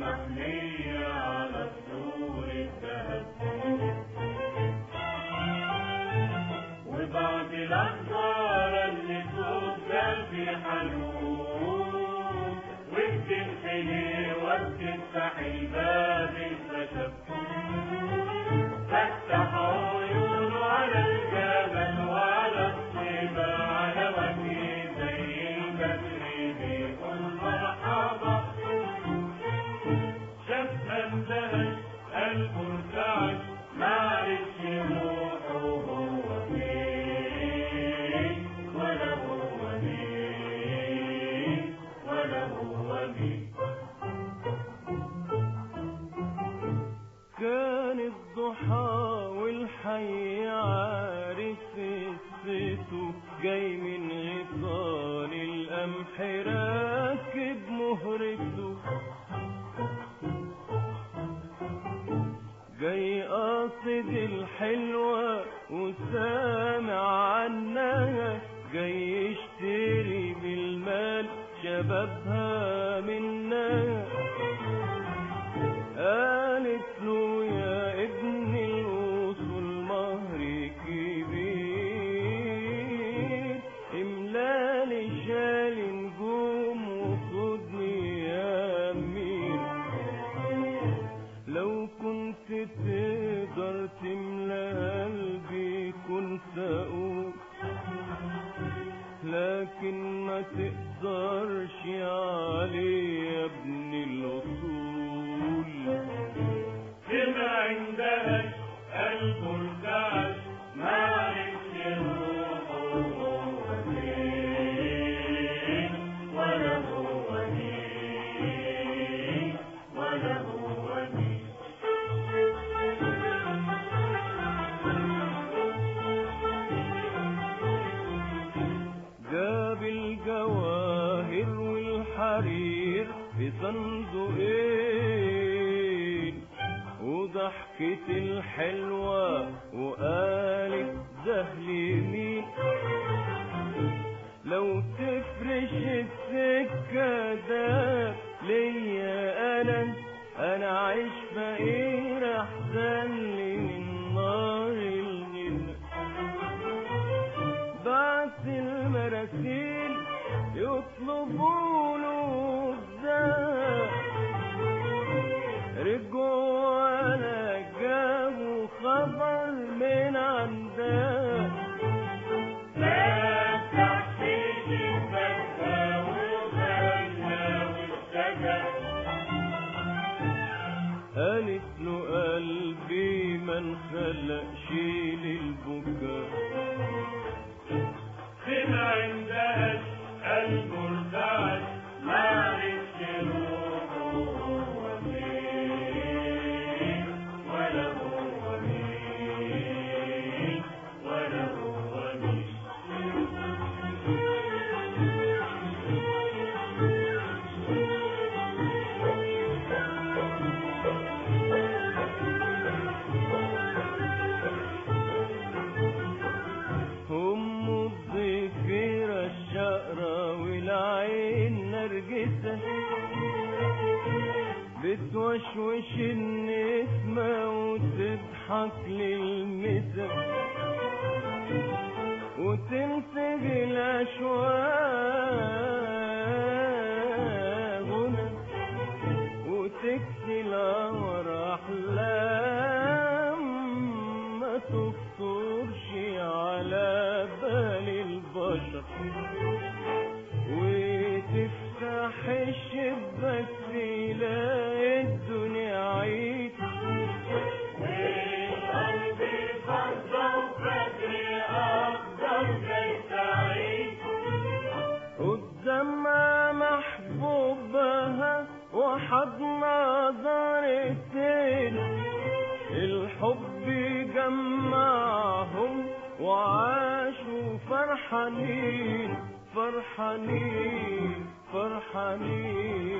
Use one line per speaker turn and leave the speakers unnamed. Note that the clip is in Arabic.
محمية على سطور الذهب وبعد الأخبار اللي قلبي حنون وبتنحني وبتفتح الباب الخشب
جاي قاصد الحلوة وسامع عنها جاي يشتري بالمال شبابها. تقدرش عليه يا ابن في صندوقين وضحكت الحلوة وقالت زهل مين. لو تفرش السكة ده ليا أنا أنا عايش فقير يطلبوا له الذهب رجعوا بتوشوش النسمة وتضحك للمسا وتنسج الأشواق هنا وتكسي القمر أحلام ما تخطرش على بال البشر. وتفتح الشباك تلاقي وحضن زارتين الحب جمعهم وعاشوا فرحانين فرحانين فرحانين.